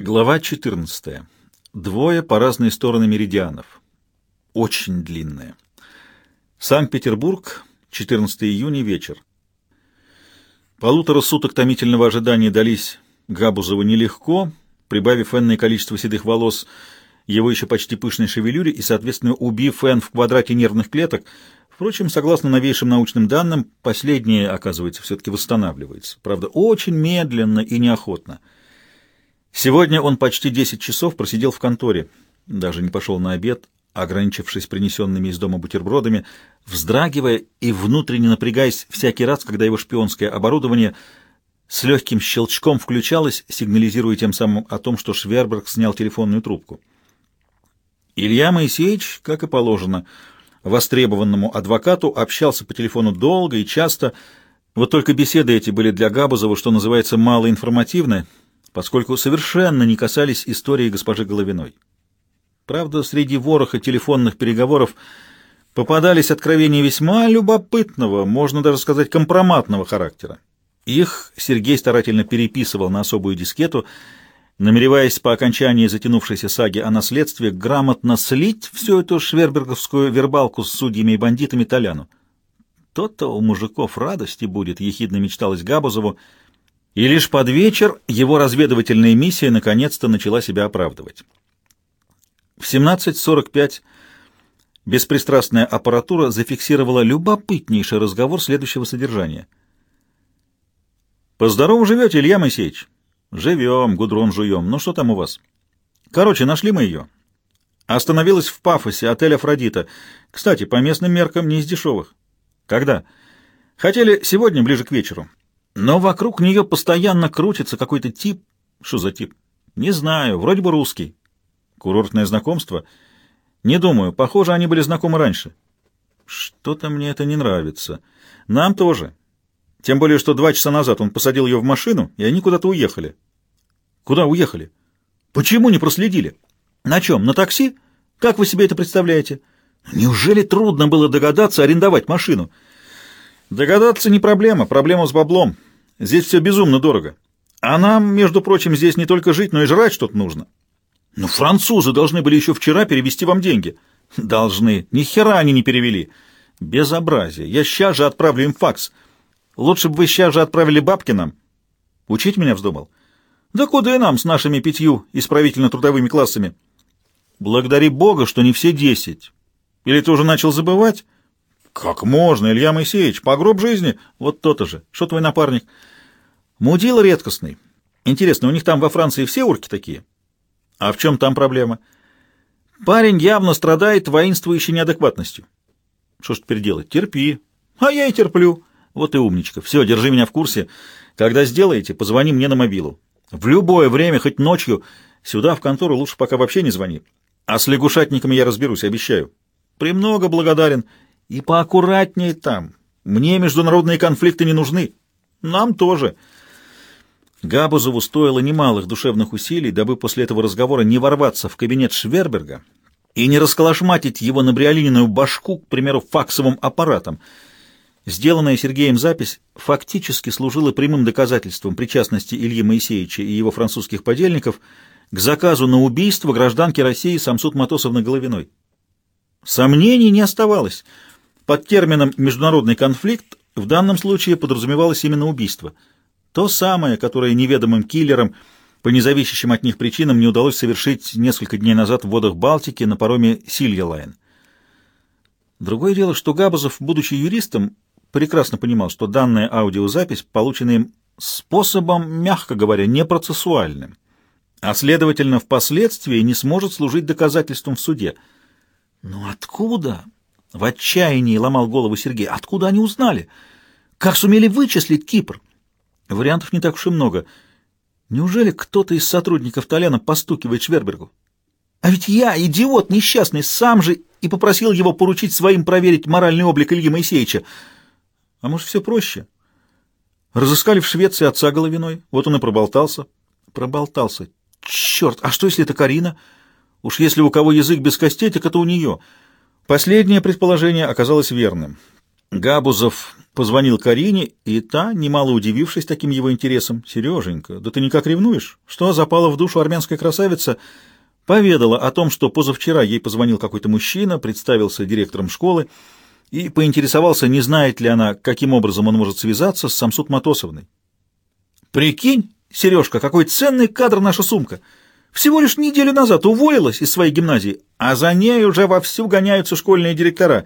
Глава 14. Двое по разные стороны меридианов. Очень длинные. Санкт-Петербург, 14 июня, вечер. Полутора суток томительного ожидания дались Габузову нелегко, прибавив энное количество седых волос, его еще почти пышной шевелюре и, соответственно, убив Н в квадрате нервных клеток. Впрочем, согласно новейшим научным данным, последнее, оказывается, все-таки восстанавливается. Правда, очень медленно и неохотно. Сегодня он почти 10 часов просидел в конторе, даже не пошел на обед, ограничившись принесенными из дома бутербродами, вздрагивая и внутренне напрягаясь всякий раз, когда его шпионское оборудование с легким щелчком включалось, сигнализируя тем самым о том, что Шверберг снял телефонную трубку. Илья Моисеевич, как и положено, востребованному адвокату, общался по телефону долго и часто, вот только беседы эти были для Габузова, что называется, малоинформативны, поскольку совершенно не касались истории госпожи Головиной. Правда, среди вороха телефонных переговоров попадались откровения весьма любопытного, можно даже сказать, компроматного характера. Их Сергей старательно переписывал на особую дискету, намереваясь по окончании затянувшейся саги о наследстве грамотно слить всю эту шверберговскую вербалку с судьями и бандитами Толяну. То-то у мужиков радости будет, ехидно мечталось Габузову, и лишь под вечер его разведывательная миссия наконец-то начала себя оправдывать. В 17.45 беспристрастная аппаратура зафиксировала любопытнейший разговор следующего содержания. «Поздорово живете, Илья Моисеевич?» «Живем, гудрон жуем. Ну что там у вас?» «Короче, нашли мы ее. Остановилась в Пафосе, отель «Афродита». Кстати, по местным меркам не из дешевых. Когда? Хотели сегодня, ближе к вечеру. Но вокруг нее постоянно крутится какой-то тип. Что за тип? Не знаю, вроде бы русский. Курортное знакомство? Не думаю, похоже, они были знакомы раньше. Что-то мне это не нравится. Нам тоже. Тем более, что два часа назад он посадил ее в машину, и они куда-то уехали. Куда уехали? Почему не проследили? На чем? На такси? Как вы себе это представляете? Неужели трудно было догадаться арендовать машину? Догадаться не проблема, проблема с баблом. Здесь все безумно дорого. А нам, между прочим, здесь не только жить, но и жрать что-то нужно. Ну, французы должны были еще вчера перевести вам деньги. Должны. Ни хера они не перевели. Безобразие. Я сейчас же отправлю им факс. Лучше бы вы сейчас же отправили бабки нам. Учить меня вздумал? Да куда и нам с нашими пятью исправительно-трудовыми классами? Благодари Бога, что не все десять. Или ты уже начал забывать? «Как можно, Илья Моисеевич? По гроб жизни?» «Вот то-то же. Что твой напарник?» «Мудил редкостный. Интересно, у них там во Франции все урки такие?» «А в чем там проблема?» «Парень явно страдает воинствующей неадекватностью». «Что ж теперь делать? Терпи». «А я и терплю». «Вот и умничка. Все, держи меня в курсе. Когда сделаете, позвони мне на мобилу. В любое время, хоть ночью. Сюда, в контору, лучше пока вообще не звони. А с лягушатниками я разберусь, обещаю». «Премного благодарен». И поаккуратнее там. Мне международные конфликты не нужны. Нам тоже. Габузову стоило немалых душевных усилий, дабы после этого разговора не ворваться в кабинет Шверберга и не расколошматить его на бриолининую башку, к примеру, факсовым аппаратом. Сделанная Сергеем запись фактически служила прямым доказательством причастности Ильи Моисеевича и его французских подельников к заказу на убийство гражданки России Самсуд Матосовны Головиной. Сомнений не оставалось — под термином «международный конфликт» в данном случае подразумевалось именно убийство. То самое, которое неведомым киллерам по независящим от них причинам не удалось совершить несколько дней назад в водах Балтики на пароме «Силья Лайн». Другое дело, что Габазов, будучи юристом, прекрасно понимал, что данная аудиозапись получена им способом, мягко говоря, непроцессуальным, а, следовательно, впоследствии не сможет служить доказательством в суде. Но откуда? В отчаянии ломал голову Сергей. Откуда они узнали? Как сумели вычислить Кипр? Вариантов не так уж и много. Неужели кто-то из сотрудников Толяна постукивает Швербергу? А ведь я, идиот несчастный, сам же и попросил его поручить своим проверить моральный облик Ильи Моисеевича. А может, все проще? Разыскали в Швеции отца Головиной. Вот он и проболтался. Проболтался. Черт, а что, если это Карина? Уж если у кого язык без костей, так это у нее — Последнее предположение оказалось верным. Габузов позвонил Карине, и та, немало удивившись таким его интересом, «Сереженька, да ты никак ревнуешь? Что запала в душу армянская красавица?» Поведала о том, что позавчера ей позвонил какой-то мужчина, представился директором школы и поинтересовался, не знает ли она, каким образом он может связаться с Самсут Матосовной. «Прикинь, Сережка, какой ценный кадр наша сумка! Всего лишь неделю назад уволилась из своей гимназии, а за ней уже вовсю гоняются школьные директора».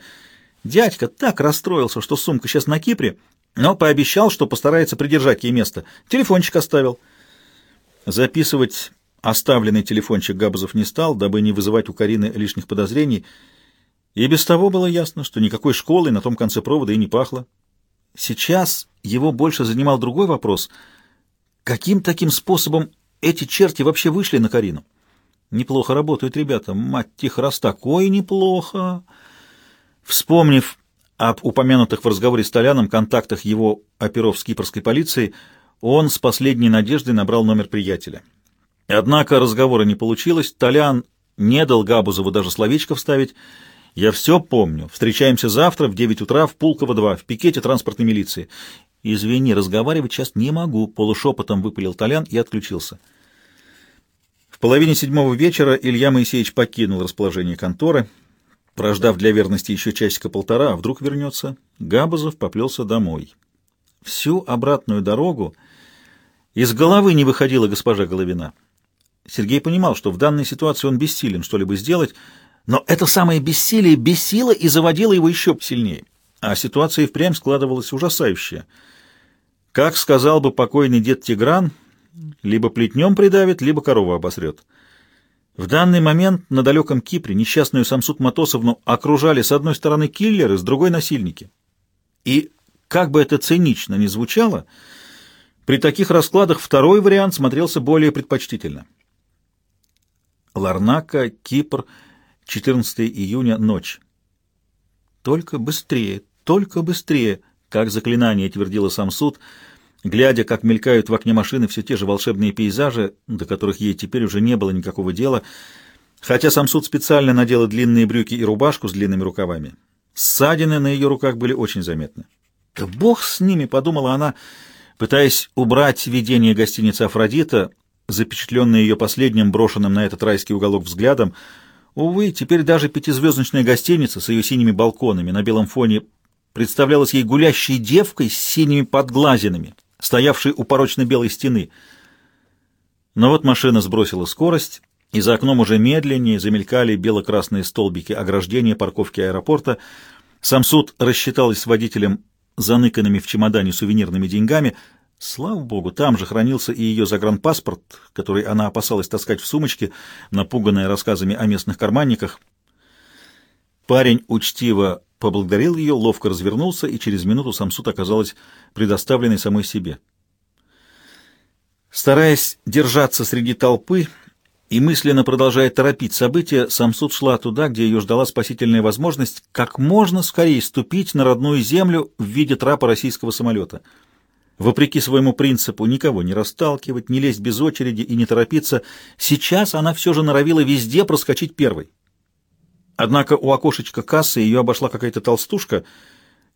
Дядька так расстроился, что сумка сейчас на Кипре, но пообещал, что постарается придержать ей место. Телефончик оставил. Записывать оставленный телефончик Габузов не стал, дабы не вызывать у Карины лишних подозрений, и без того было ясно, что никакой школы на том конце провода и не пахло. Сейчас его больше занимал другой вопрос. Каким таким способом эти черти вообще вышли на Карину? Неплохо работают ребята, мать их раз такой неплохо. Вспомнив об упомянутых в разговоре с Толяном контактах его оперов с кипрской полицией, он с последней надеждой набрал номер приятеля. Однако разговора не получилось, Толян не дал Габузову даже словечко вставить. «Я все помню. Встречаемся завтра в 9 утра в Пулково-2, в пикете транспортной милиции». «Извини, разговаривать сейчас не могу», — полушепотом выпалил Толян и отключился. В половине седьмого вечера Илья Моисеевич покинул расположение конторы — Прождав для верности еще часика-полтора, а вдруг вернется, Габазов поплелся домой. Всю обратную дорогу из головы не выходила госпожа Головина. Сергей понимал, что в данной ситуации он бессилен что-либо сделать, но это самое бессилие бесило и заводило его еще сильнее. А ситуация и впрямь складывалась ужасающая. Как сказал бы покойный дед Тигран, либо плетнем придавит, либо корову обосрет. В данный момент на далеком Кипре несчастную Самсут Матосовну окружали с одной стороны киллеры, с другой — насильники. И, как бы это цинично ни звучало, при таких раскладах второй вариант смотрелся более предпочтительно. Ларнака, Кипр, 14 июня, ночь. «Только быстрее, только быстрее», — как заклинание твердила Самсуд — глядя, как мелькают в окне машины все те же волшебные пейзажи, до которых ей теперь уже не было никакого дела, хотя сам суд специально надела длинные брюки и рубашку с длинными рукавами. Ссадины на ее руках были очень заметны. «Да бог с ними!» — подумала она, пытаясь убрать видение гостиницы «Афродита», запечатленное ее последним брошенным на этот райский уголок взглядом. Увы, теперь даже пятизвездочная гостиница с ее синими балконами на белом фоне представлялась ей гулящей девкой с синими подглазинами стоявший у порочной белой стены. Но вот машина сбросила скорость, и за окном уже медленнее замелькали бело-красные столбики ограждения парковки аэропорта. Сам суд рассчиталась с водителем заныканными в чемодане сувенирными деньгами. Слава богу, там же хранился и ее загранпаспорт, который она опасалась таскать в сумочке, напуганная рассказами о местных карманниках. Парень учтиво поблагодарил ее, ловко развернулся, и через минуту Самсуд оказалась предоставленной самой себе. Стараясь держаться среди толпы и мысленно продолжая торопить события, Самсуд шла туда, где ее ждала спасительная возможность как можно скорее ступить на родную землю в виде трапа российского самолета. Вопреки своему принципу никого не расталкивать, не лезть без очереди и не торопиться, сейчас она все же норовила везде проскочить первой. Однако у окошечка кассы ее обошла какая-то толстушка,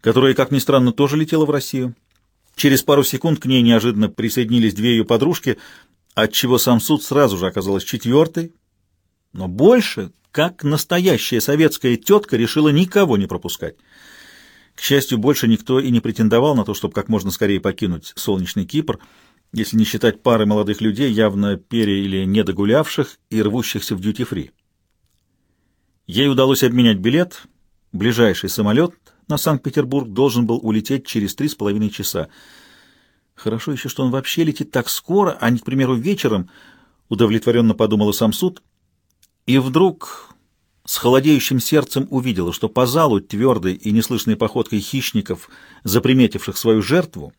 которая, как ни странно, тоже летела в Россию. Через пару секунд к ней неожиданно присоединились две ее подружки, отчего сам суд сразу же оказалась четвертой. Но больше, как настоящая советская тетка, решила никого не пропускать. К счастью, больше никто и не претендовал на то, чтобы как можно скорее покинуть солнечный Кипр, если не считать пары молодых людей, явно пере- или недогулявших и рвущихся в дьюти-фри. Ей удалось обменять билет. Ближайший самолет на Санкт-Петербург должен был улететь через три с половиной часа. Хорошо еще, что он вообще летит так скоро, а не, к примеру, вечером, удовлетворенно подумала сам суд. И вдруг с холодеющим сердцем увидела, что по залу твердой и неслышной походкой хищников, заприметивших свою жертву,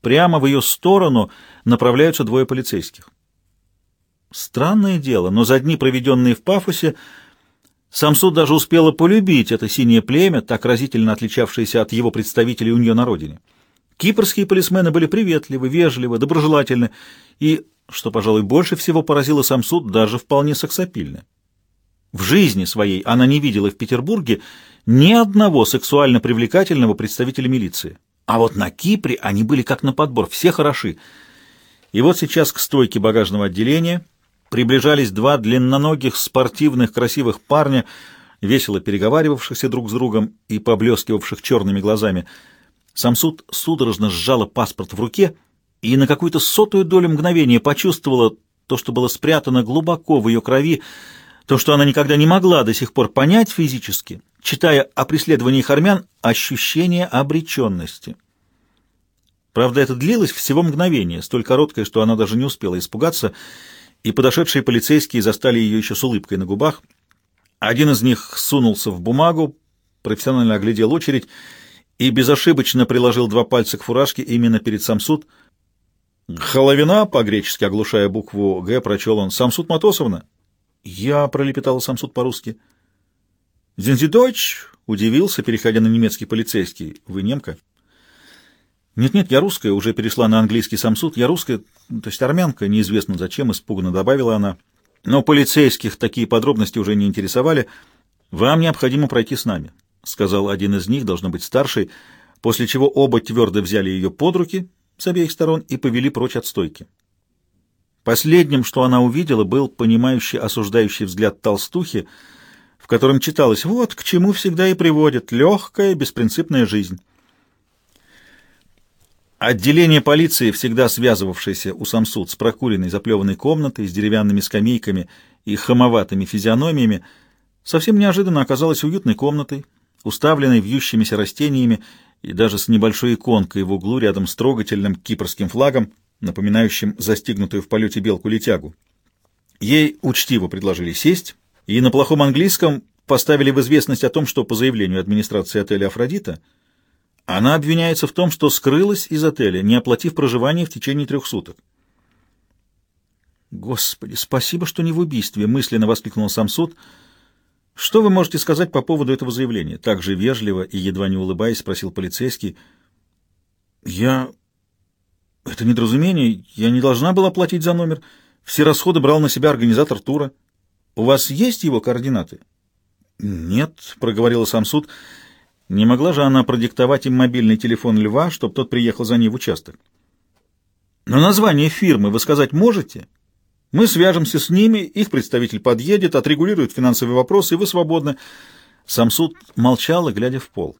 прямо в ее сторону направляются двое полицейских. Странное дело, но за дни, проведенные в Пафосе, Самсуд даже успела полюбить это синее племя, так разительно отличавшееся от его представителей у нее на родине. Кипрские полисмены были приветливы, вежливы, доброжелательны и, что, пожалуй, больше всего поразило Самсуд, даже вполне сексапильны. В жизни своей она не видела в Петербурге ни одного сексуально привлекательного представителя милиции. А вот на Кипре они были как на подбор, все хороши. И вот сейчас к стойке багажного отделения приближались два длинноногих, спортивных, красивых парня, весело переговаривавшихся друг с другом и поблескивавших черными глазами. Самсуд судорожно сжала паспорт в руке и на какую-то сотую долю мгновения почувствовала то, что было спрятано глубоко в ее крови, то, что она никогда не могла до сих пор понять физически, читая о преследовании армян, ощущение обреченности. Правда, это длилось всего мгновение, столь короткое, что она даже не успела испугаться, и подошедшие полицейские застали ее еще с улыбкой на губах. Один из них сунулся в бумагу, профессионально оглядел очередь и безошибочно приложил два пальца к фуражке именно перед Самсуд. «Холовина», по-гречески оглушая букву «Г», прочел он, «Самсуд Матосовна». «Я», — пролепетал Самсуд по-русски. «Зензидойч», — удивился, переходя на немецкий полицейский. «Вы немка?» «Нет-нет, я русская», — уже перешла на английский Самсуд. «Я русская, то есть армянка, неизвестно зачем», — испуганно добавила она. Но полицейских такие подробности уже не интересовали. «Вам необходимо пройти с нами», — сказал один из них, должно быть старший, после чего оба твердо взяли ее под руки с обеих сторон и повели прочь от стойки. Последним, что она увидела, был понимающий, осуждающий взгляд толстухи, в котором читалось «Вот к чему всегда и приводит легкая, беспринципная жизнь». Отделение полиции, всегда связывавшееся у Самсуд с прокуренной заплеванной комнатой, с деревянными скамейками и хамоватыми физиономиями, совсем неожиданно оказалось уютной комнатой, уставленной вьющимися растениями и даже с небольшой иконкой в углу рядом с трогательным кипрским флагом, напоминающим застигнутую в полете белку-летягу. Ей учтиво предложили сесть, и на плохом английском поставили в известность о том, что по заявлению администрации отеля «Афродита» она обвиняется в том, что скрылась из отеля, не оплатив проживание в течение трех суток. «Господи, спасибо, что не в убийстве!» — мысленно воскликнул сам суд. «Что вы можете сказать по поводу этого заявления?» Так же вежливо и едва не улыбаясь спросил полицейский. «Я это недоразумение. Я не должна была платить за номер. Все расходы брал на себя организатор тура. У вас есть его координаты? Нет, проговорила сам суд. Не могла же она продиктовать им мобильный телефон Льва, чтобы тот приехал за ней в участок. Но название фирмы вы сказать можете? Мы свяжемся с ними, их представитель подъедет, отрегулирует финансовые вопросы, и вы свободны. Сам суд молчал, глядя в пол.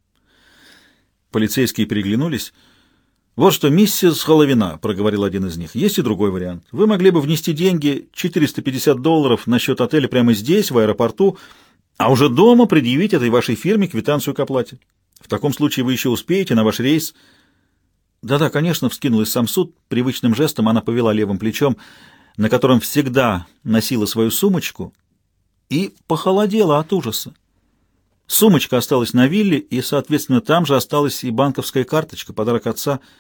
Полицейские переглянулись. «Вот что, миссис Холовина», — проговорил один из них, — «есть и другой вариант. Вы могли бы внести деньги, 450 долларов, на счет отеля прямо здесь, в аэропорту, а уже дома предъявить этой вашей фирме квитанцию к оплате. В таком случае вы еще успеете на ваш рейс». «Да-да, конечно», — вскинулась сам суд. Привычным жестом она повела левым плечом, на котором всегда носила свою сумочку, и похолодела от ужаса. Сумочка осталась на вилле, и, соответственно, там же осталась и банковская карточка, подарок отца —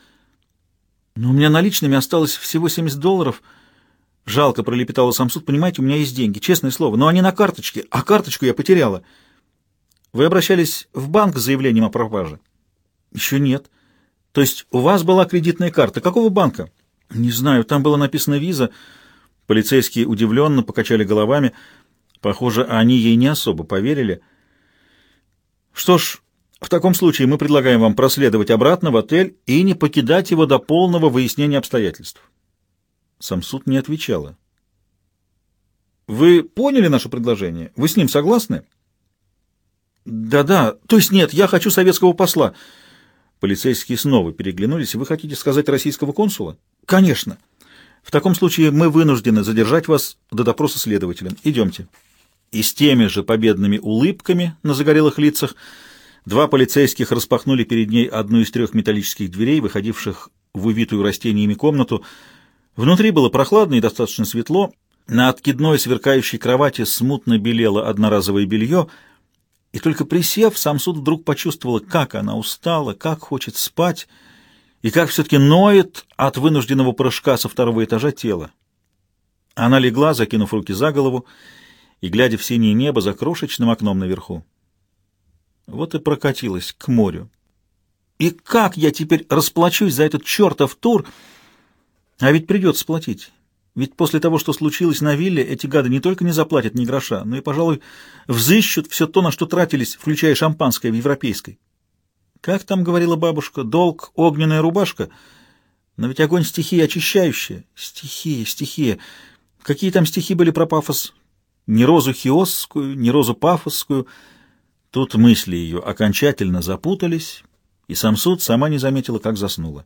но у меня наличными осталось всего 70 долларов. Жалко, пролепетала Самсуд. Понимаете, у меня есть деньги, честное слово. Но они на карточке, а карточку я потеряла. Вы обращались в банк с заявлением о пропаже? Еще нет. То есть у вас была кредитная карта. Какого банка? Не знаю, там было написано «Виза». Полицейские удивленно покачали головами. Похоже, они ей не особо поверили. Что ж, в таком случае мы предлагаем вам проследовать обратно в отель и не покидать его до полного выяснения обстоятельств. Самсуд не отвечала. Вы поняли наше предложение? Вы с ним согласны? Да-да, то есть нет, я хочу советского посла. Полицейские снова переглянулись. Вы хотите сказать российского консула? Конечно. В таком случае мы вынуждены задержать вас до допроса следователем. Идемте. И с теми же победными улыбками на загорелых лицах Два полицейских распахнули перед ней одну из трех металлических дверей, выходивших в увитую растениями комнату. Внутри было прохладно и достаточно светло. На откидной сверкающей кровати смутно белело одноразовое белье, и только присев, сам суд вдруг почувствовала, как она устала, как хочет спать, и как все-таки ноет от вынужденного прыжка со второго этажа тела. Она легла, закинув руки за голову, и, глядя в синее небо за крошечным окном наверху. Вот и прокатилась к морю. И как я теперь расплачусь за этот чертов тур? А ведь придется платить. Ведь после того, что случилось на вилле, эти гады не только не заплатят ни гроша, но и, пожалуй, взыщут все то, на что тратились, включая шампанское в европейской. Как там говорила бабушка, долг, огненная рубашка? Но ведь огонь стихия очищающая. Стихия, стихия. Какие там стихи были про пафос? Ни розу хиосскую, ни розу пафосскую. Тут мысли ее окончательно запутались, и сам суд сама не заметила, как заснула.